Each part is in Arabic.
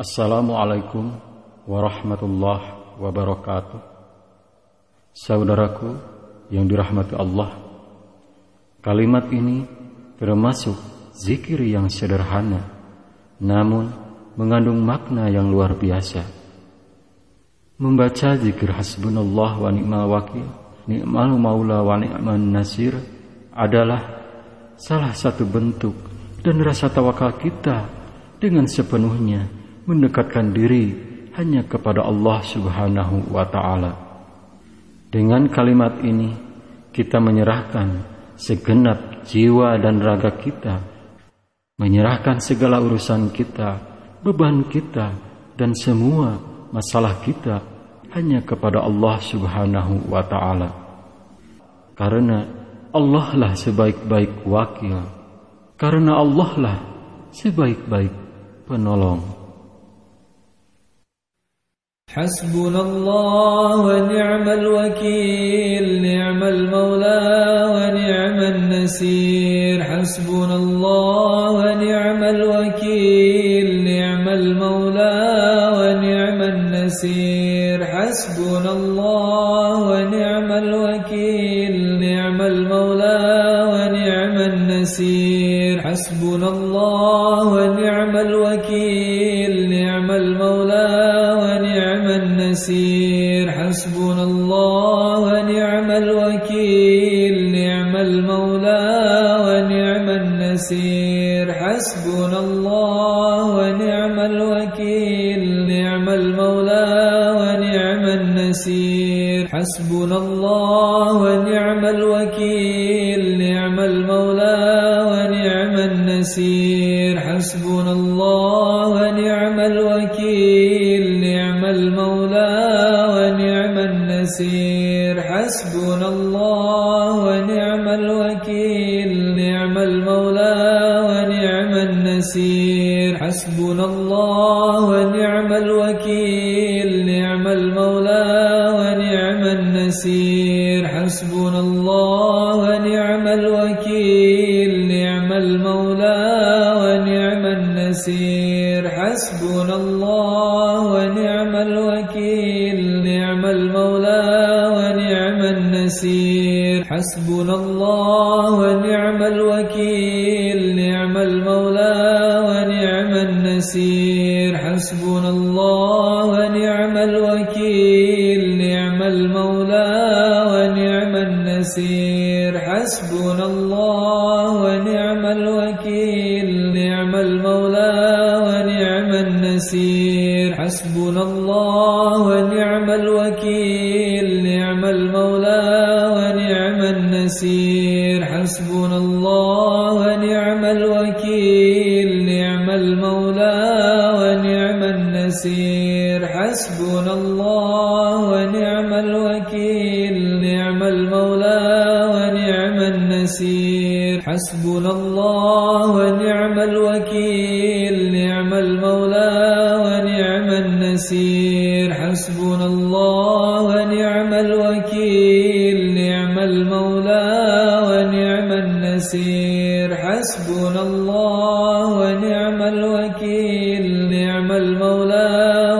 Assalamualaikum warahmatullahi wabarakatuh. Saudaraku yang dirahmati Allah, kalimat ini termasuk zikir yang sederhana, namun mengandung makna yang luar biasa. Membaca zikir hasbunallah wa ni'mal wakil, ni'mal maula wa ni'man nasir adalah salah satu bentuk dan rasa tawakal kita dengan sepenuhnya mendekatkan diri hanya kepada Allah Subhanahu wa taala. Dengan kalimat ini kita menyerahkan segenap jiwa dan raga kita, menyerahkan segala urusan kita, beban kita dan semua masalah kita hanya kepada Allah Subhanahu wa taala. Karena Allah lah sebaik-baik wakil. Karena Allah lah sebaik-baik penolong. حسبنا الله ونعم الوكيل نعم المولى ونعم النسير. حسبنا الله ونعم الوكيل نعم المولى ونعم النسير. حسبنا الله النسير حسبنا الله ونعم الوكيل نعم المولى ونعم النسير. حسبنا الله ونعم الوكيل نعم المولى ونعم النسير. حسبنا الله ونعم الوكيل. نعم المولى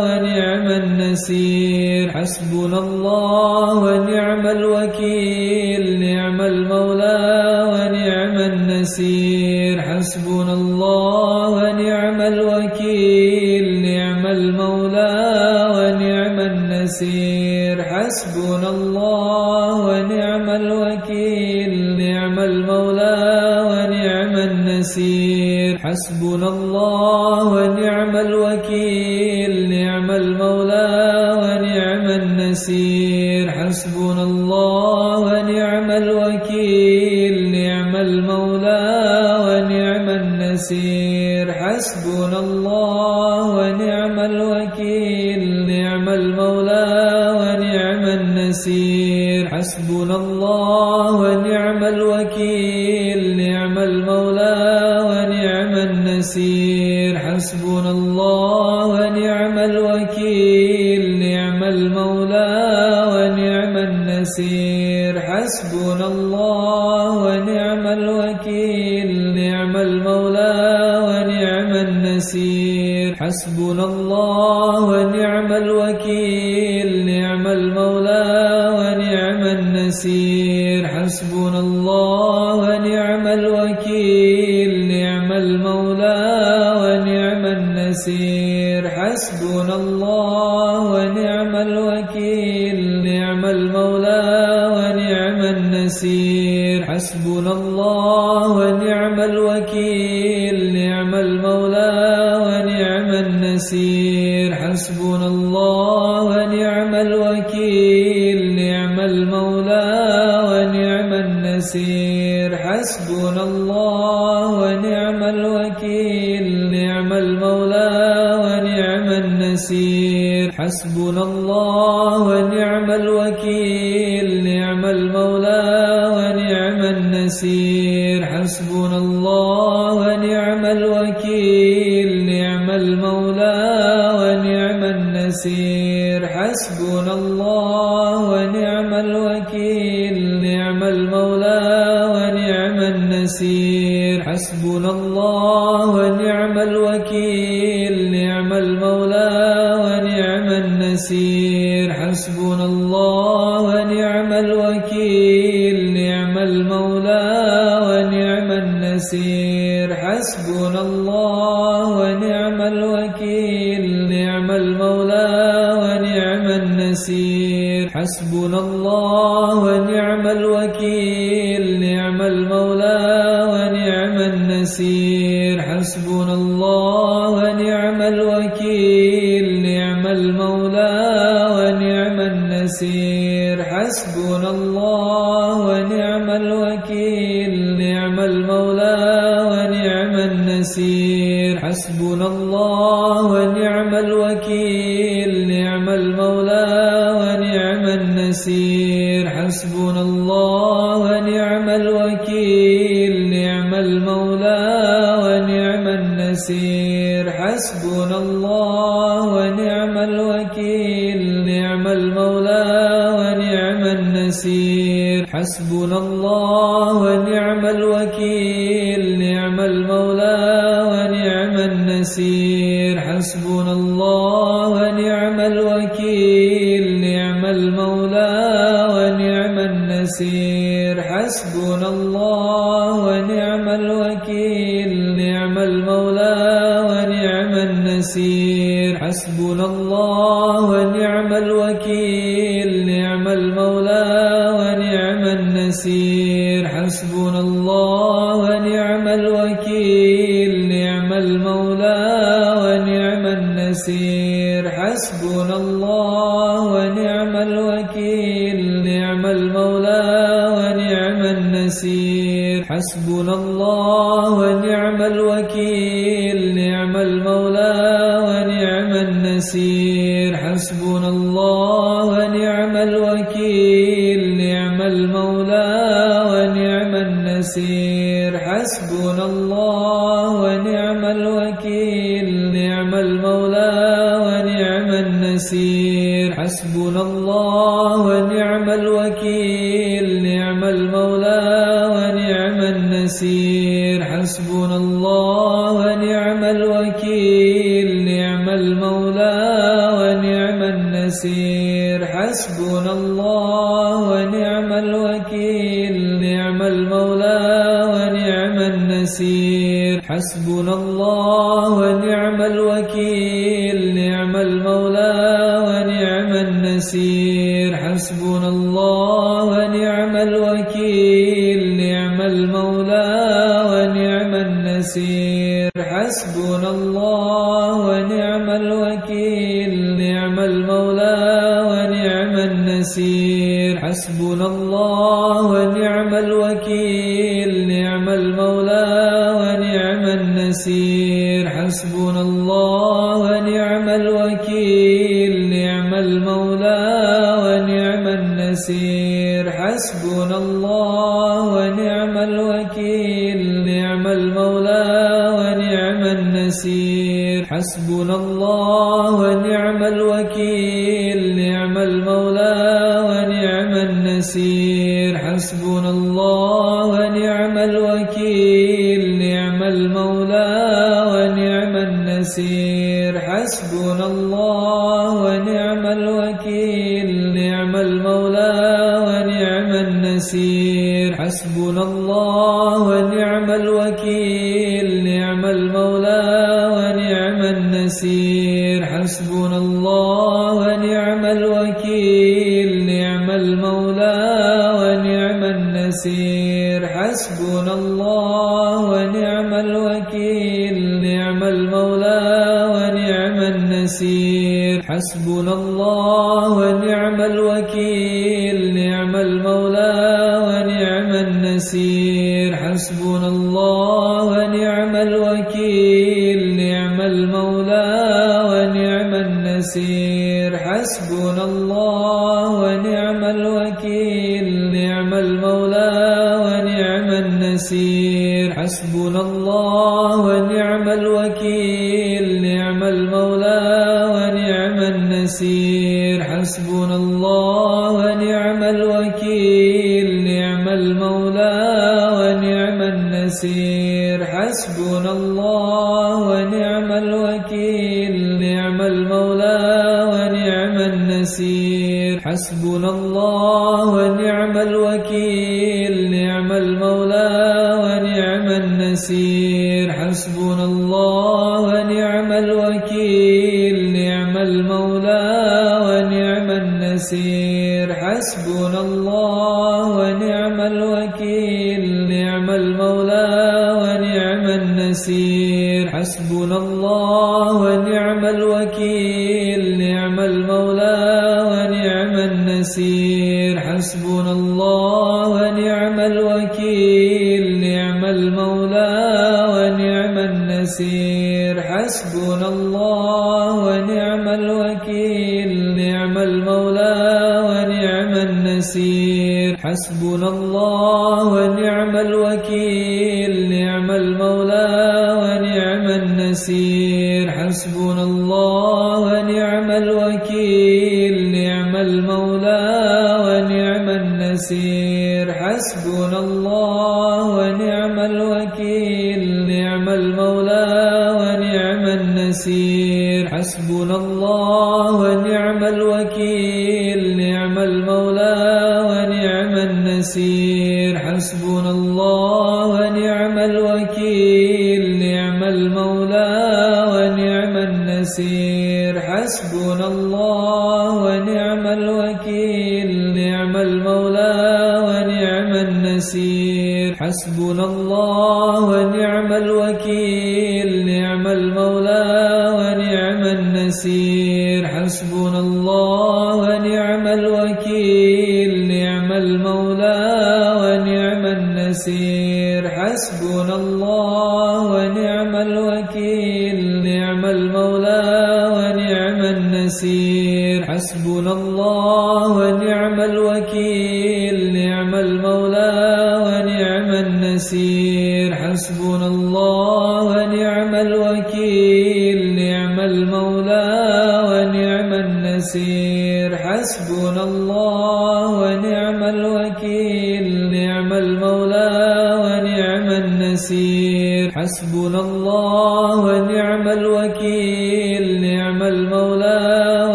ونعم النسير. حسبنا الله ونعم الوكيل. المولى ونعم النسير. حسبنا الله ونعم الوكيل. نعم المولى ونعم النسير. حسبنا الله ونعم النسير حسبنا الله ونعم الوكيل نعم المولى ونعم النسير حسبنا الله ونعم الوكيل نعم المولى ونعم النسير. النسير. حسبنا الله ونعم الوكيل نعم المولى ونعم النسير. الخير حسبنا الله ونعم الوكيل نعم المولى ونعم النسير حسبنا الله ونعم الوكيل نعم المولى ونعم النسير حسبنا الله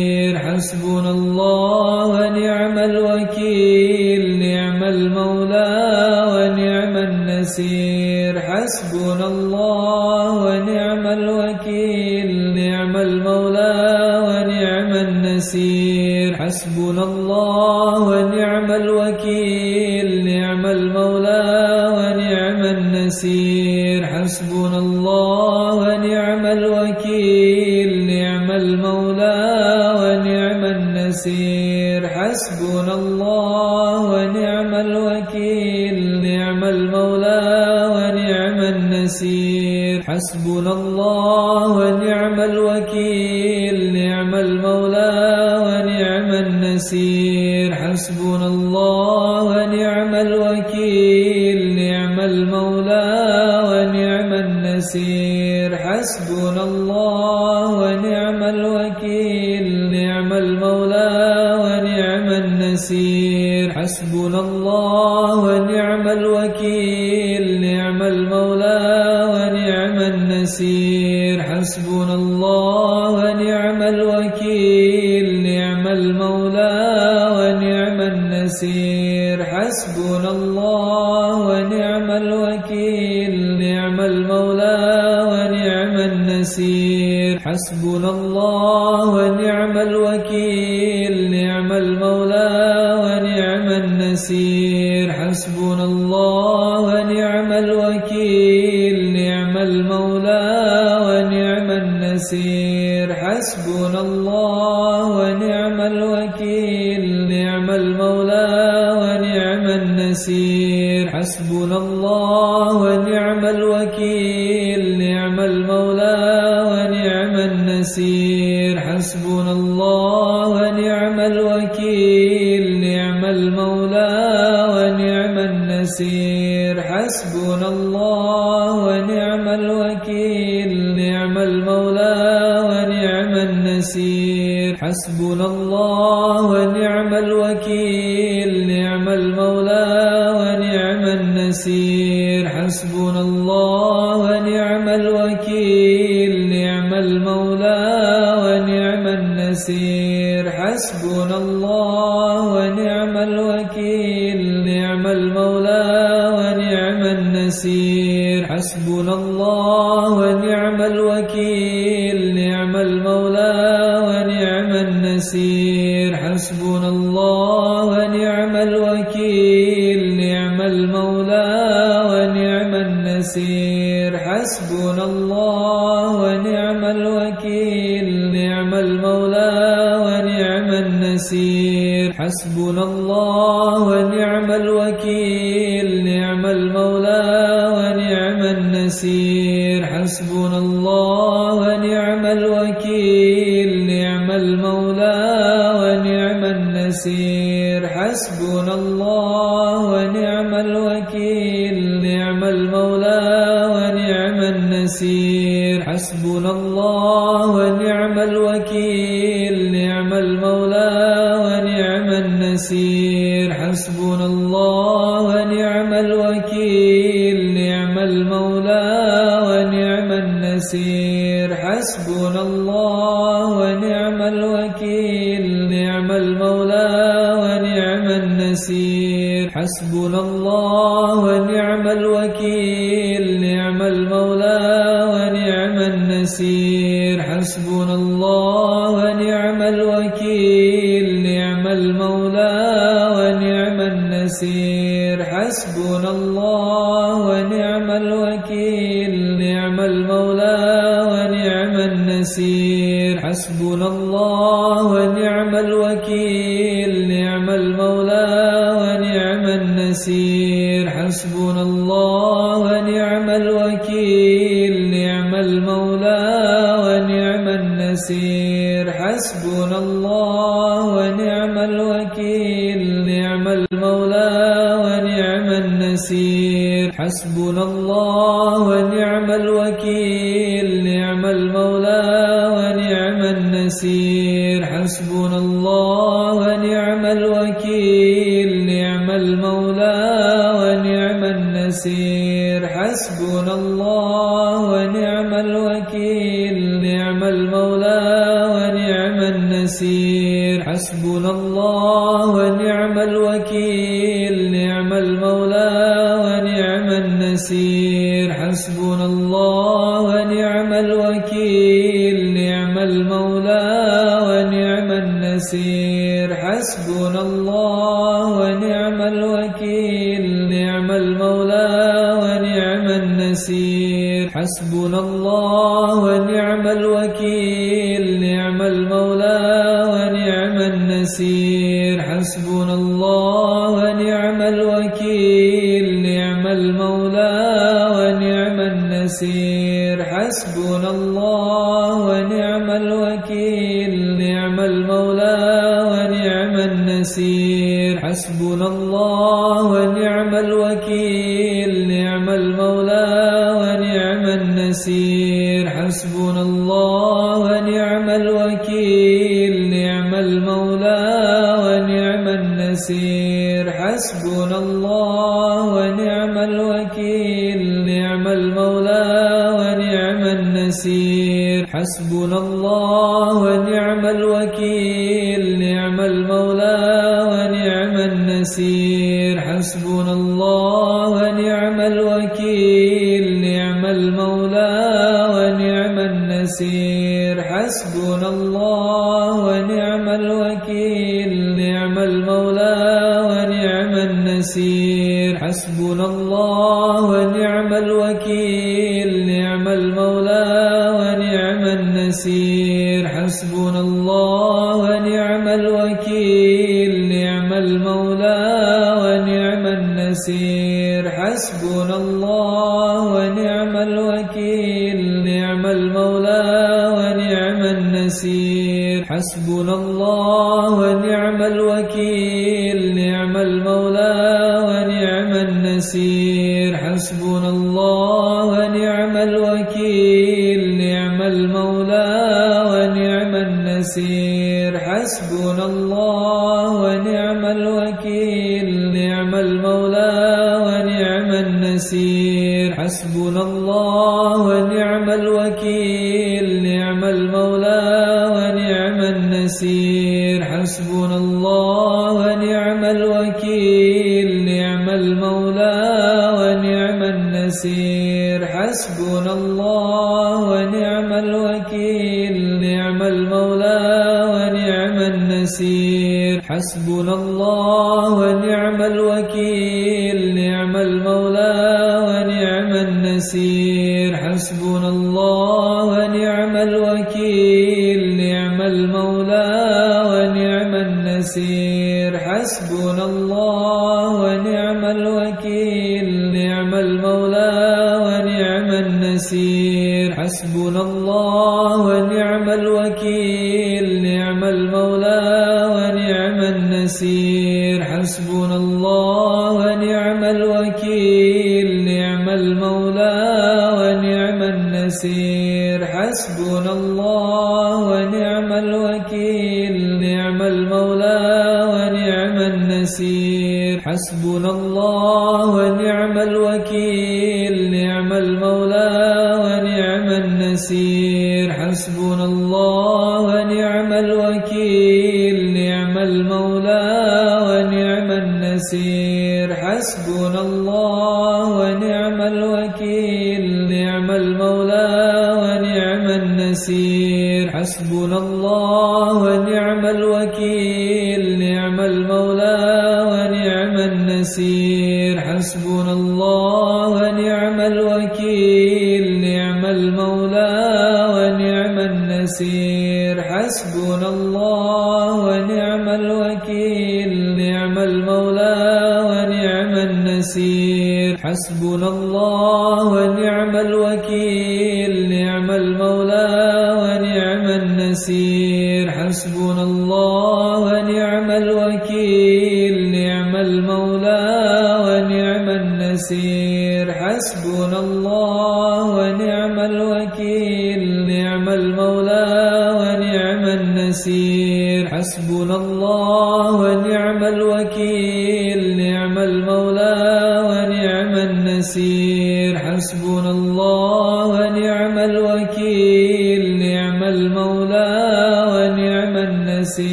الخير حسبنا الله ونعم الوكيل نعم المولى ونعم النسير حسبنا الله ونعم الوكيل نعم المولى ونعم النسير. حسبنا الله ونعم الوكيل نعم المولى ونعم النسير. حسبنا الله ونعم الوكيل. الله ونعم الوكيل نعم المولى ونعم النسيم نعم الوكيل نعم المولى ونعم النسير. حسبنا الله. الوكيل نعم المولى ونعم النسير. حسبنا الله ونعم الوكيل نعم المولى ونعم النسير.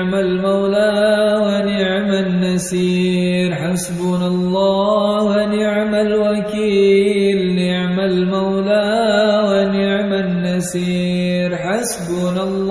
نعم المولى ونعم النسير. حسبنا الله ونعم الوكيل. نعم المولى ونعم النسير. حسبنا الله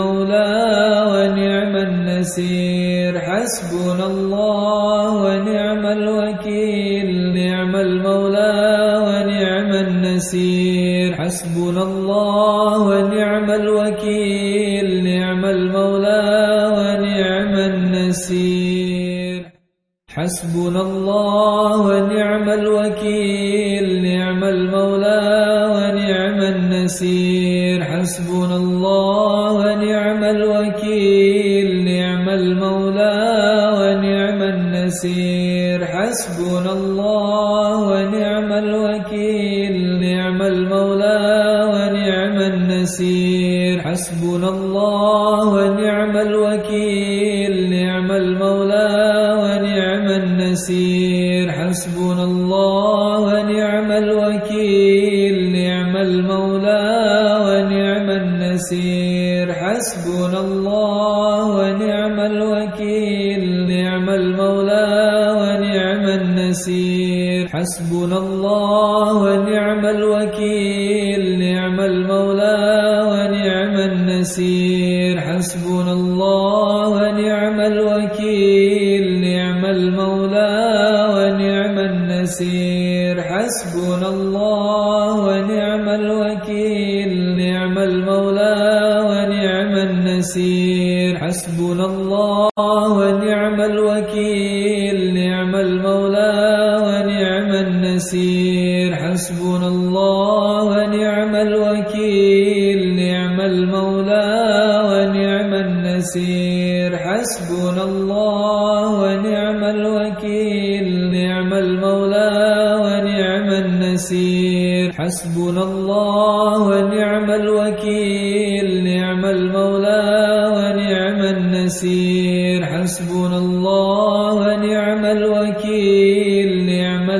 المولى ونعم النسير. حسبنا الله ونعم الوكيل. نعم المولى ونعم النسير. حسبنا الله ونعم الوكيل. نعم المولى ونعم النسير. حسبنا الله ونعم الوكيل. نعم المولى ونعم النسير. حسبنا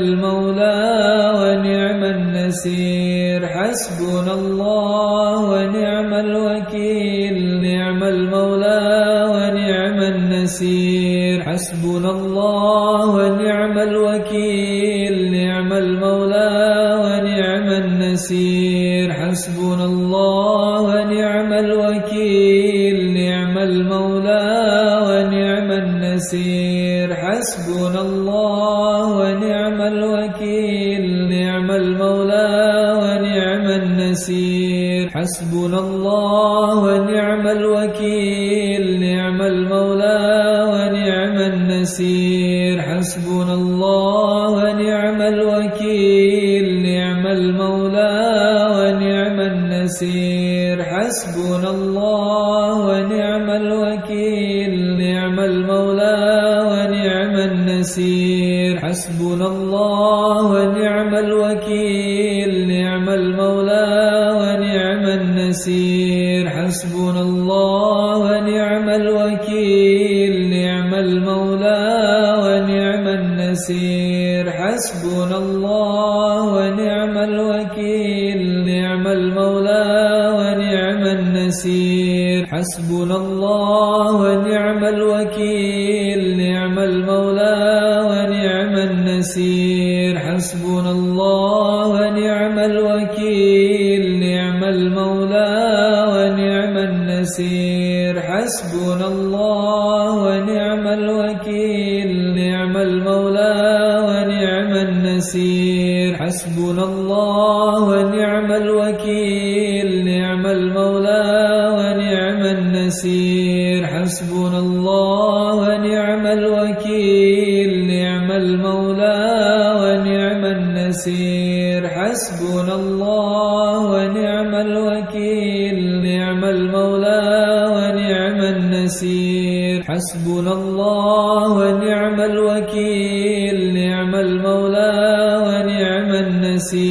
المولى ونعم النسير. حسبنا الله ونعم الوكيل. نعم المولى ونعم النسير. حسبنا الله ونعم الوكيل. ونعم النسير. حسبنا الله ونعم الوكيل. نعم المولى ونعم النسير.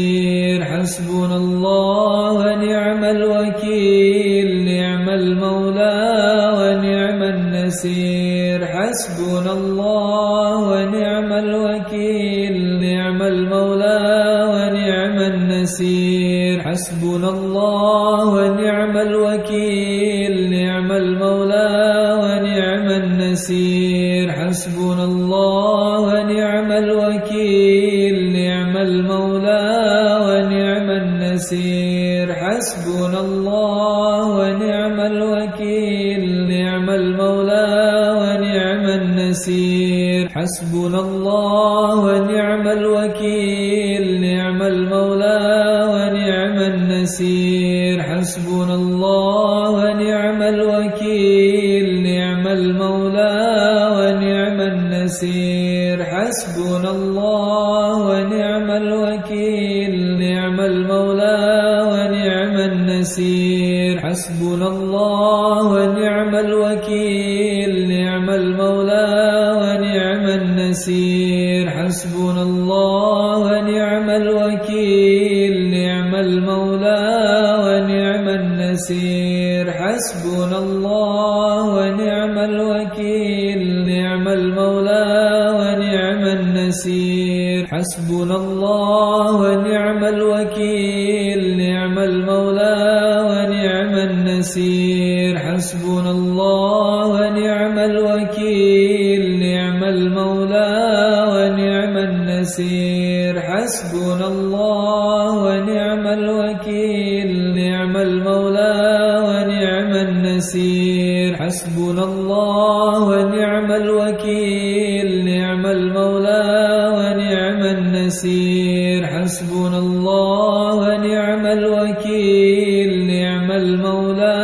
ونعم النسير. حسبنا الله ونعم الوكيل. نعم المولى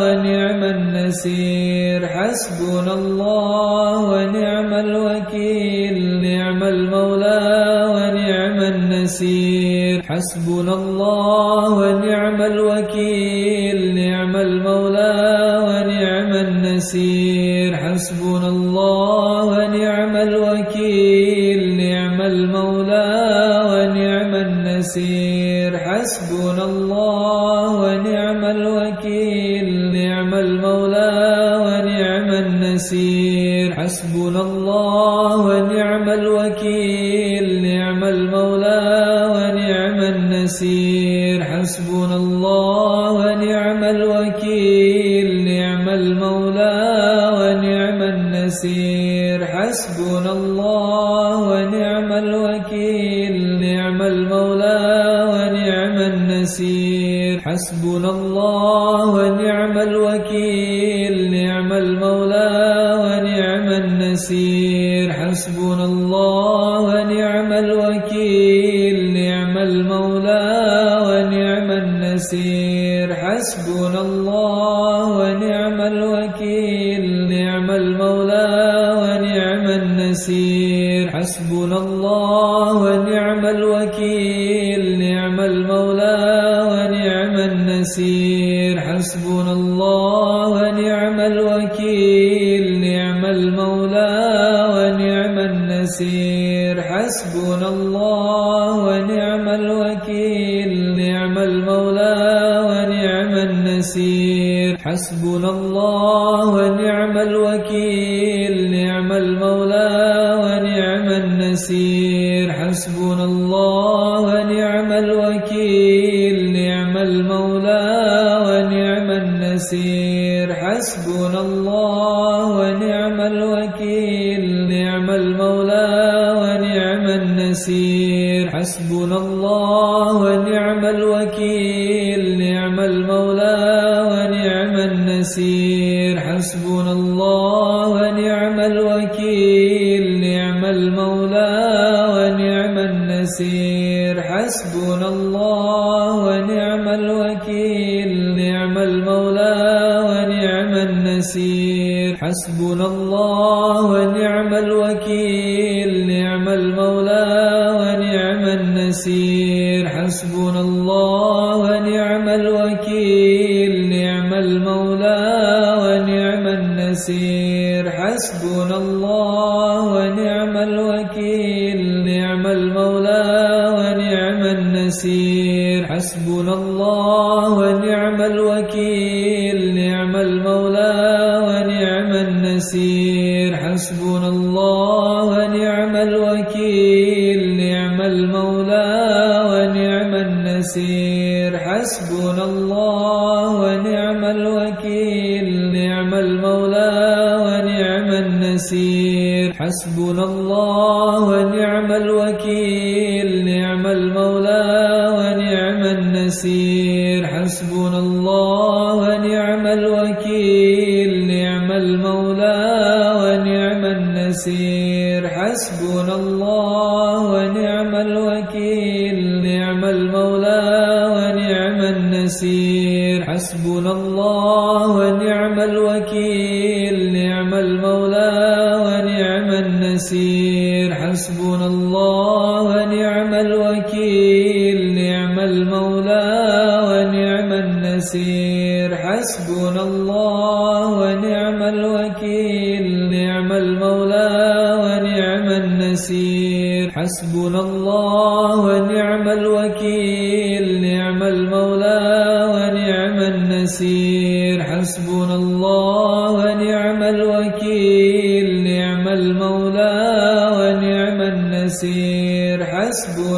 ونعم النسير. حسبنا الله ونعم الوكيل. نعم المولى ونعم النسير. حسبنا المسير حسبنا الله ونعم الوكيل نعم المولى ونعم النسير. حسبنا الله ونعم الوكيل. حسبنا الله ونعم الوكيل نعم المولى ونعم النسير. حسبنا الله ونعم الوكيل نعم المولى ونعم النسير. حسبنا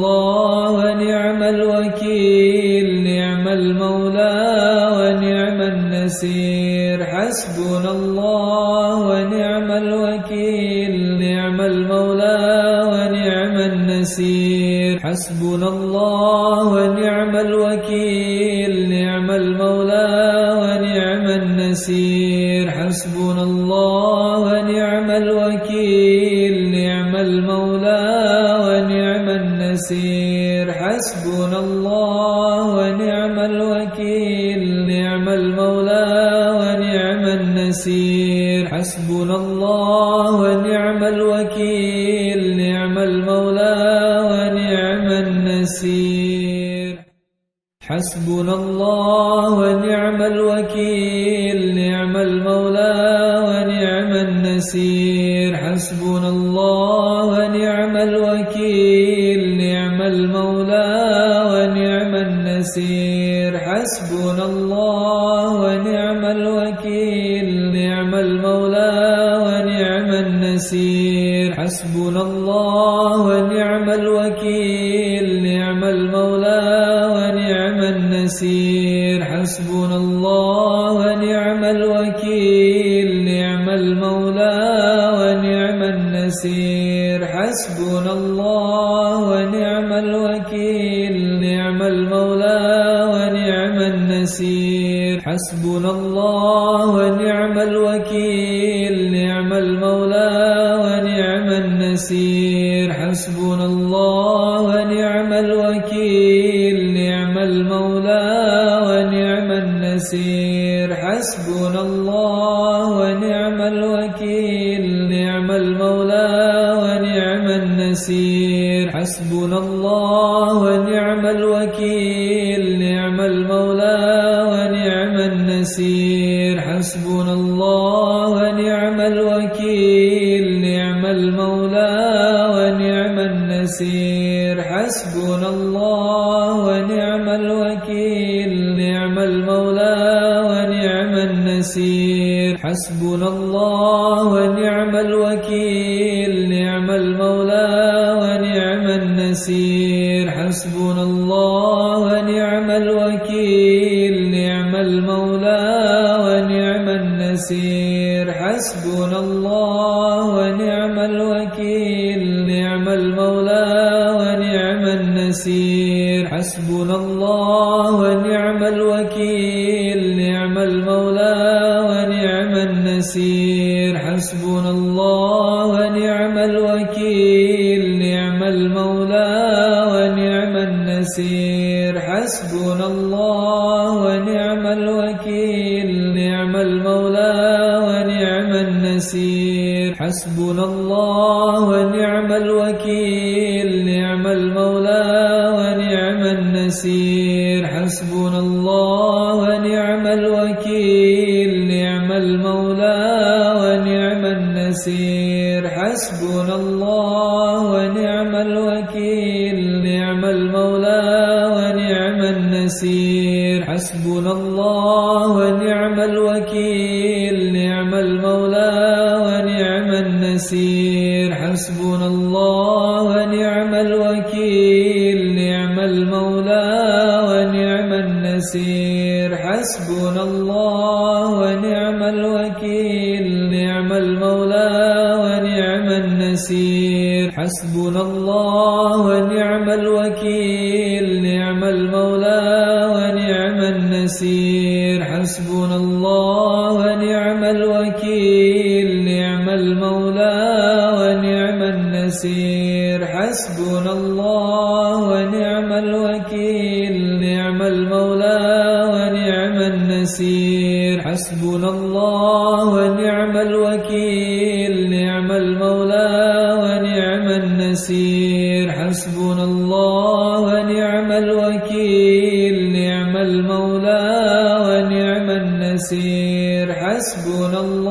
الله ونعم الوكيل نعم المولى ونعم النسير. حسبنا الله ونعم الوكيل نعم المولى ونعم النسير. حسبنا الله حسبنا الله ونعم الوكيل نعم المولى ونعم النسير. حسبنا الله ونعم الوكيل نعم المولى ونعم النسير. حسبنا الله ونعم الوكيل نعم المولى ونعم النسير. حسبنا الله ونعم الوكيل نعم المولى ونعم النسير. حسبنا الله ونعم الوكيل نعم المولى ونعم النسير. حسبنا الله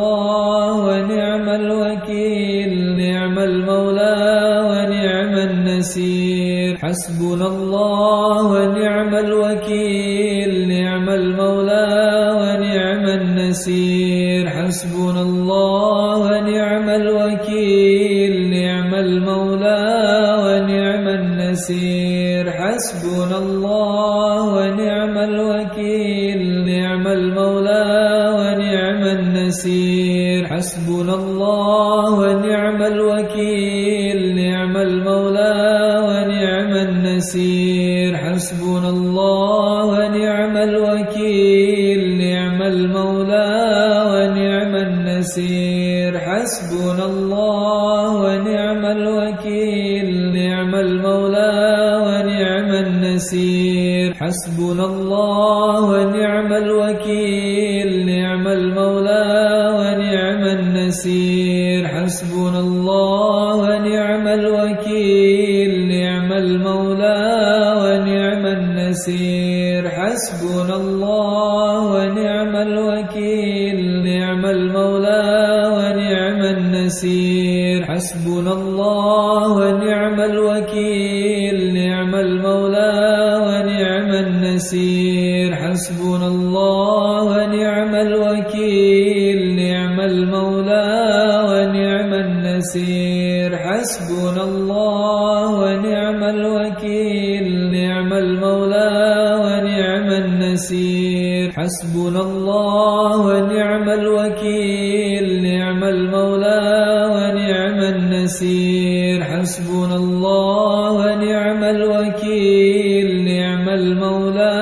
نعم الوكيل نعم المولى ونعم النسير. حسبنا الله ونعم الوكيل نعم المولى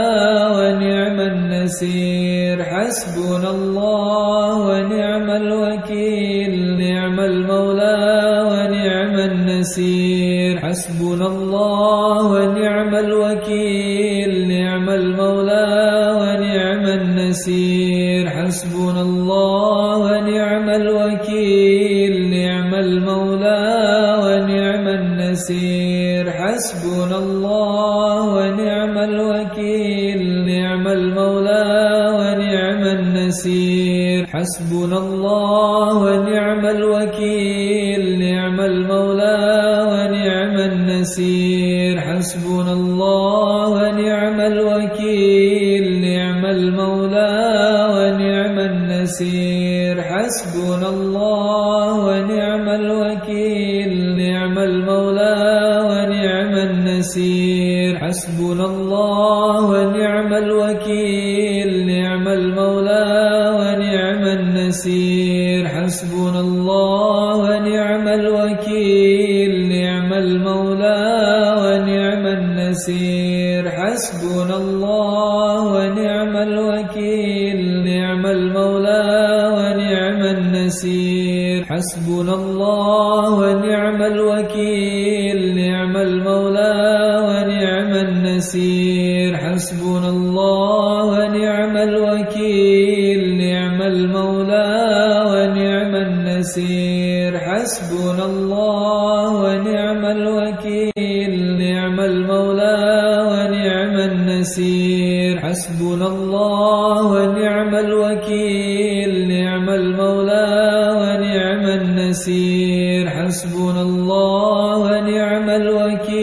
ونعم النسير. حسبنا الله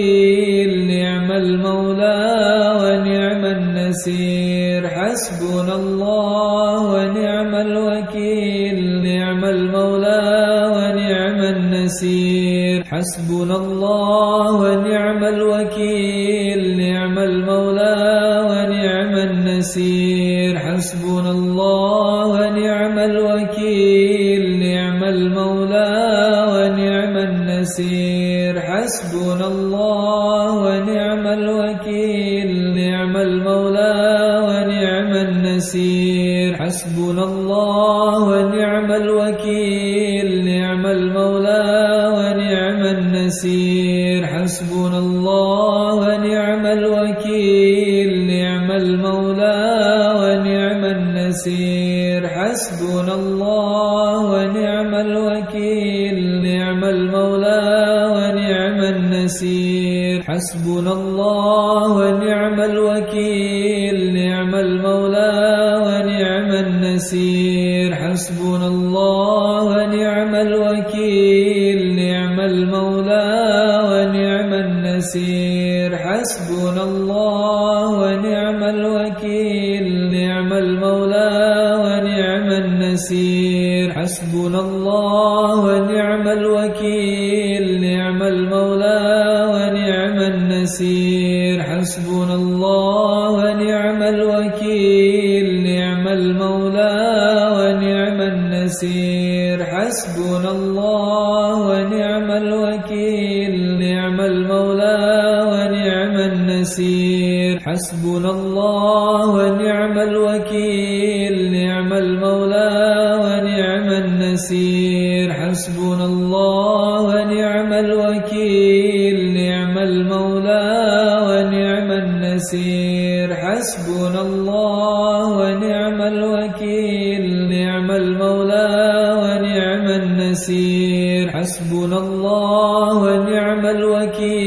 الوكيل نعم المولى ونعم النسير. حسبنا الله ونعم الوكيل نعم المولى ونعم النسير. حسبنا الله ونعم الوكيل نعم المولى ونعم النسير. نعم المولى ونعم النسير. حسبنا الله ونعم الوكيل.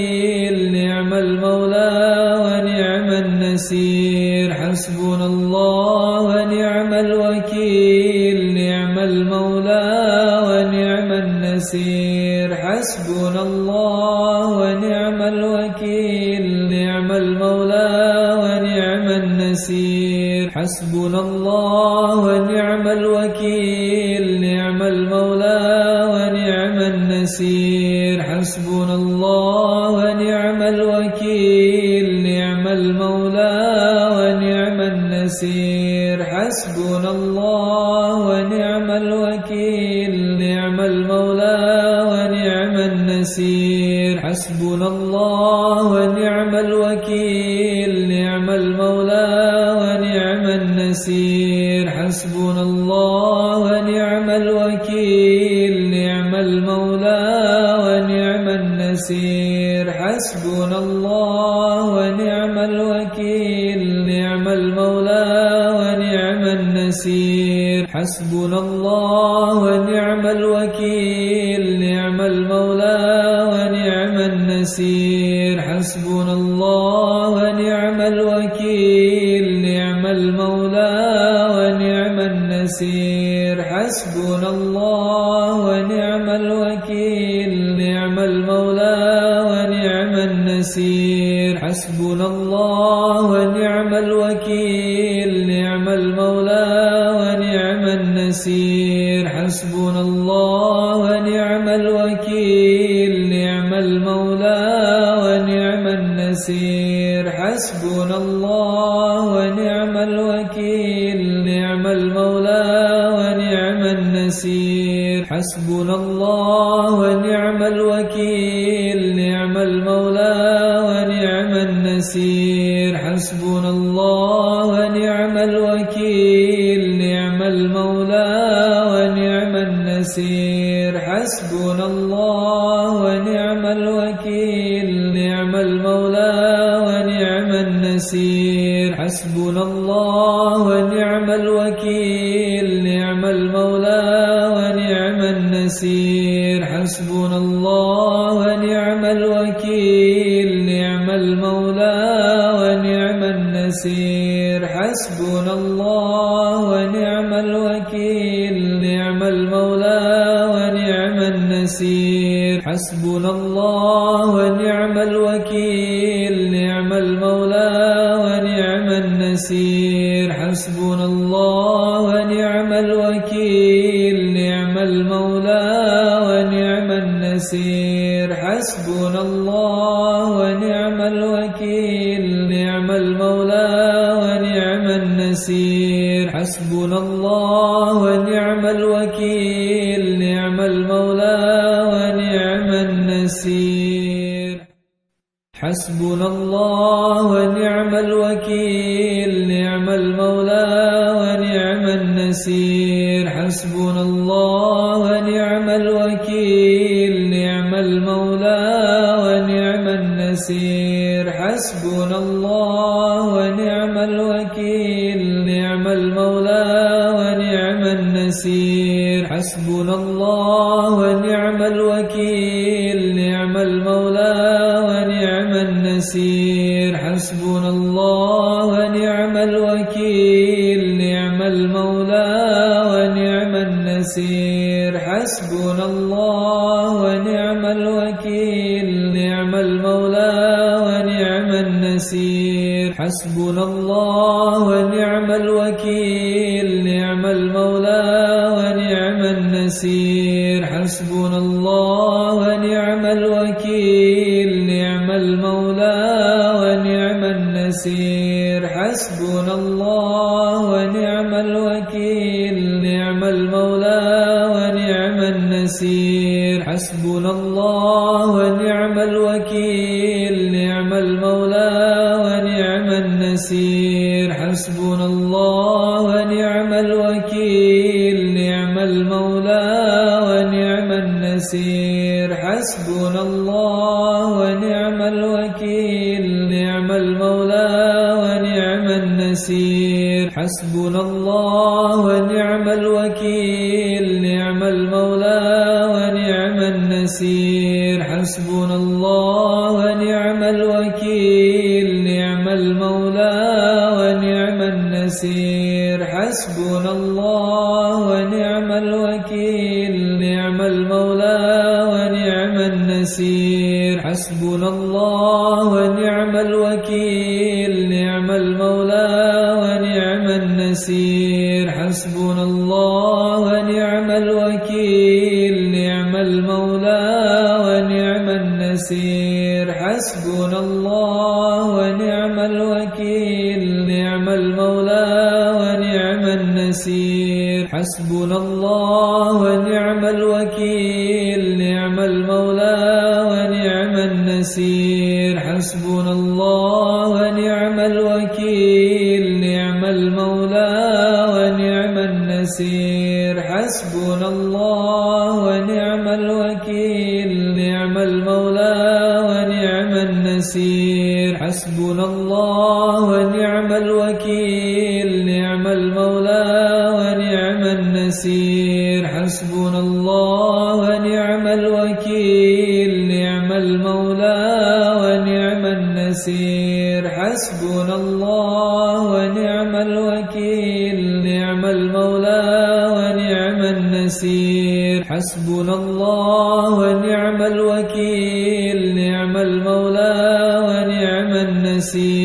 المولى ونعم النسير. حسبنا الله ونعم الوكيل. نعم المولى ونعم النسير. حسبنا الله نعم المولى ونعم النسير. حسبنا الله ونعم الوكيل. نعم المولى ونعم النسير. حسبنا الله ونعم النسير. حسبنا الله ونعم الوكيل. نعم المولى ونعم النسير. حسبنا الله ونعم الوكيل. نعم المولى ونعم النسير.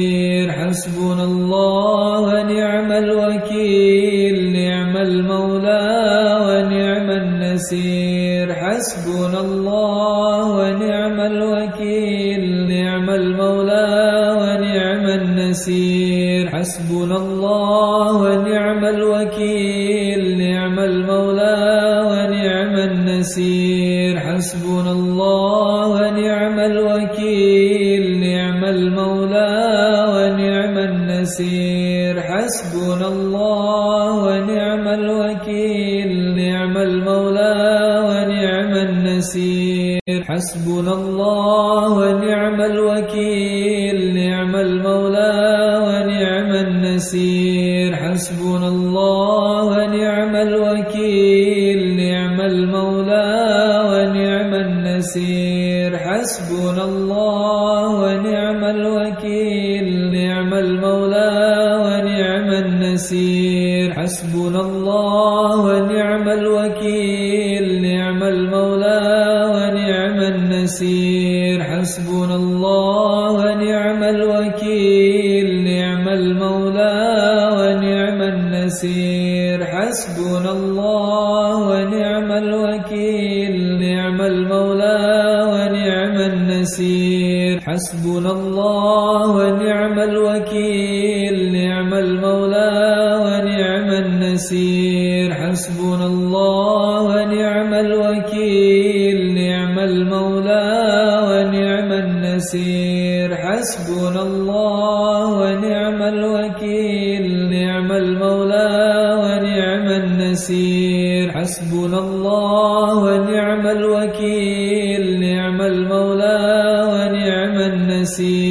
يسير. حسبنا الله ونعم الوكيل. نعم المولى ونعم النسير.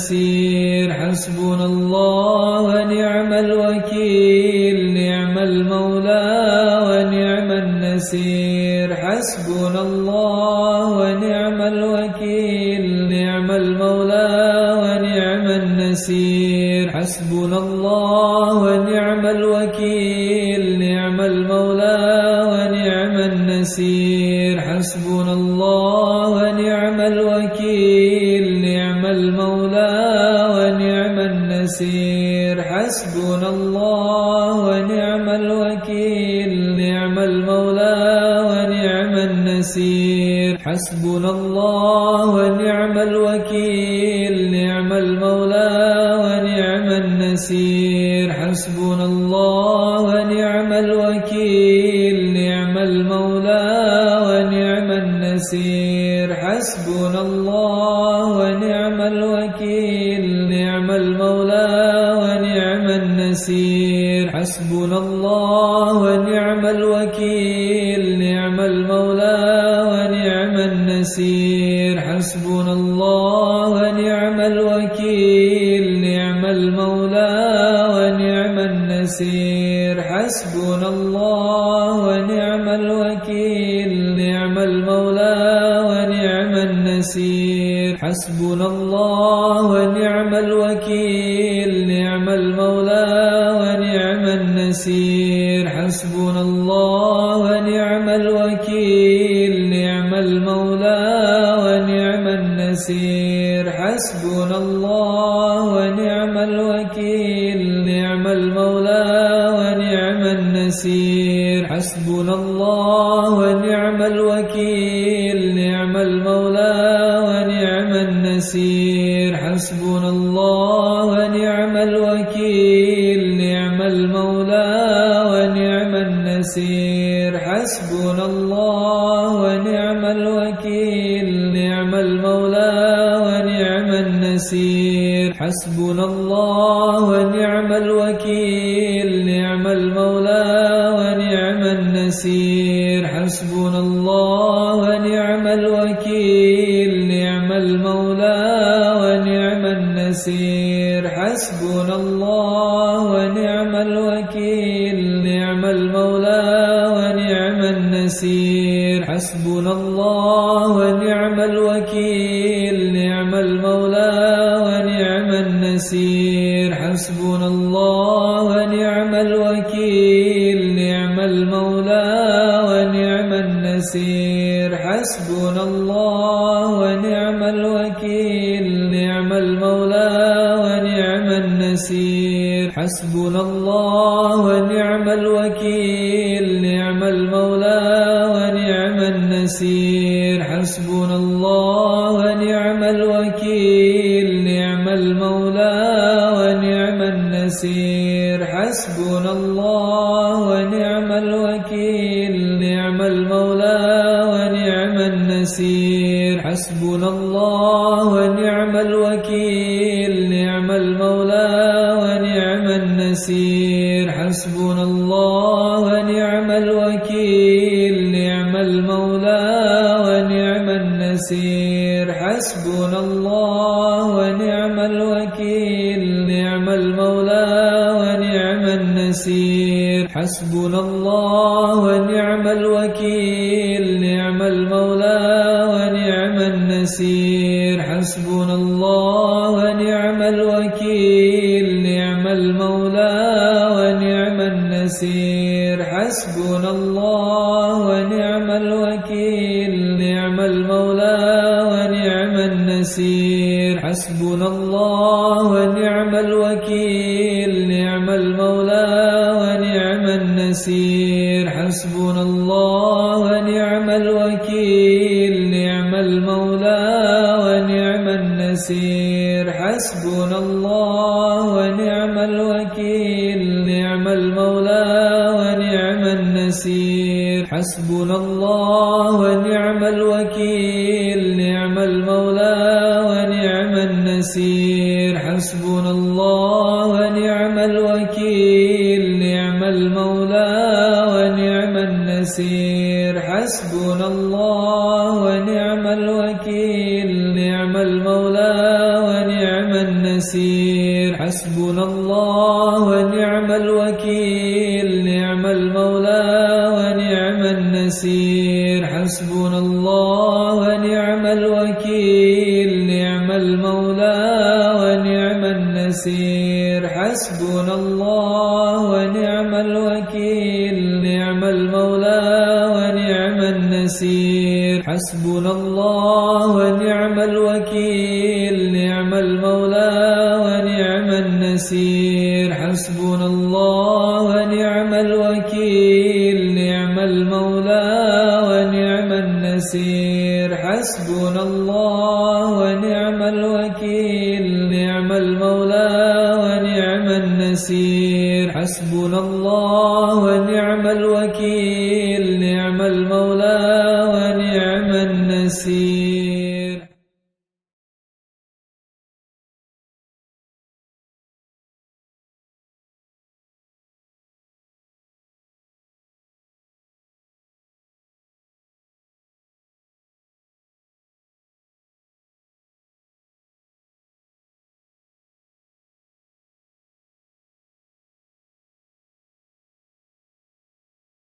يسير. حسبنا الله ونعم الوكيل نعم المولى ونعم النسير. حسبنا الله الخير حسبنا الله ونعم الوكيل نعم المولى ونعم النسير. حسبنا الله ونعم الوكيل نعم المولى ونعم النسير. نعم الله ونعم الوكيل نعم المولى ونعم النسير. حسبنا الله